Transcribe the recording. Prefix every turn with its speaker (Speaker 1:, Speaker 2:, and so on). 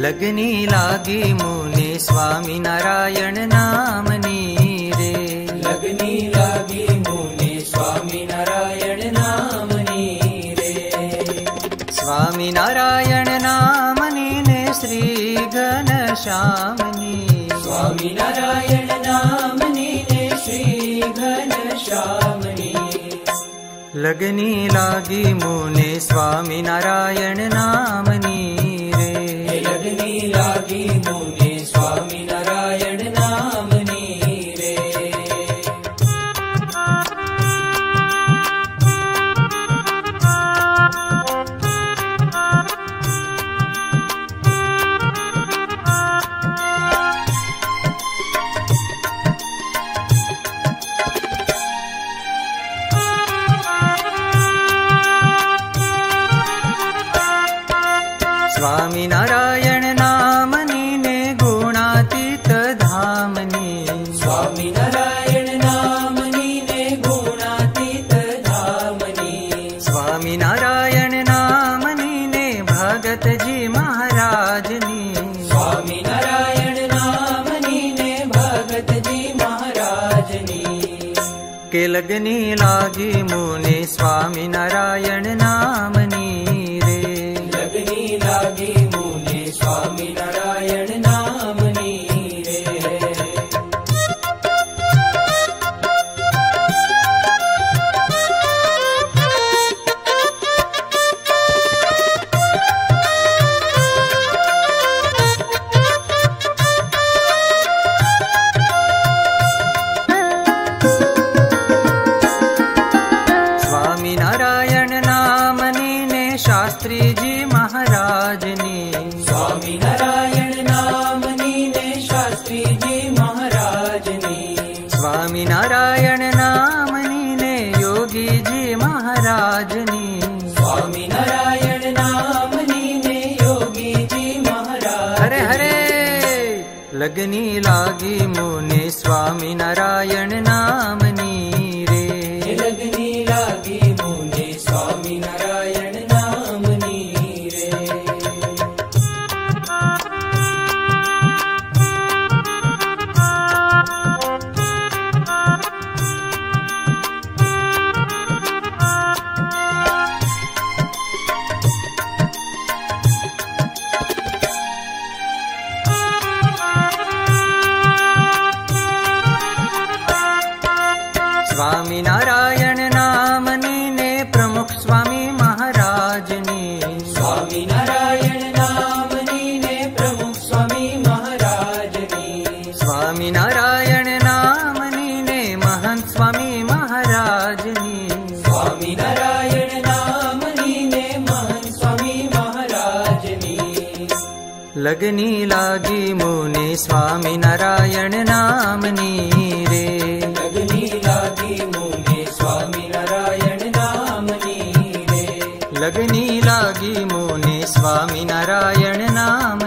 Speaker 1: लग्नी ली मुने स्वामी नारायण नामनी रे
Speaker 2: लगनीगी मुने स्वामी नारायण नामनी रे
Speaker 1: स्वामी नारायण नामनी ने श्री घनश्यामनी
Speaker 2: स्वामी नारायण नामनी ने श्री घनश्यामनी श्यामनी।
Speaker 1: लागी मुने स्वामी नारायण नामनी स्वामिनारायण नामनि ने गुणातीत धामनि।
Speaker 2: स्वामिनारायण नामनि ने गुणातीत धामनि।
Speaker 1: स्वामिनारायण नामनि ने भगत जी महाराज नी
Speaker 2: स्वामी ने भगत जी महाराजनी।
Speaker 1: के लगनी लीमु स्वामी नारायण नमनी।
Speaker 2: जी हिन्दू मिता
Speaker 1: शास्त्री जी महाराज ने
Speaker 2: स्वामी नारायण नमनी ने शास्त्री जी महाराज ने
Speaker 1: स्वामी नारायण नमनी ने योगी जी महाराज ने
Speaker 2: स्वामी नारायण नमनी योगी जी महाराज हरे हरे
Speaker 1: लगनी लागी मो स्वामी नारायण नामनी। स्वामी नारायण नामनि ने प्रमुख स्वामी महाराजने।
Speaker 2: स्वामी नारायण नमनि ने प्रमुख स्वामी महाराज नी
Speaker 1: स्वामी नारायण नाम ने महंत स्वामी महाराज नी
Speaker 2: स्वामी नारायण नमनि ने महंत स्वामी महाराजनी।
Speaker 1: मुनि स्वामी नारायण नामनी। जगनी लागी मोने स्वामी नारायण नाम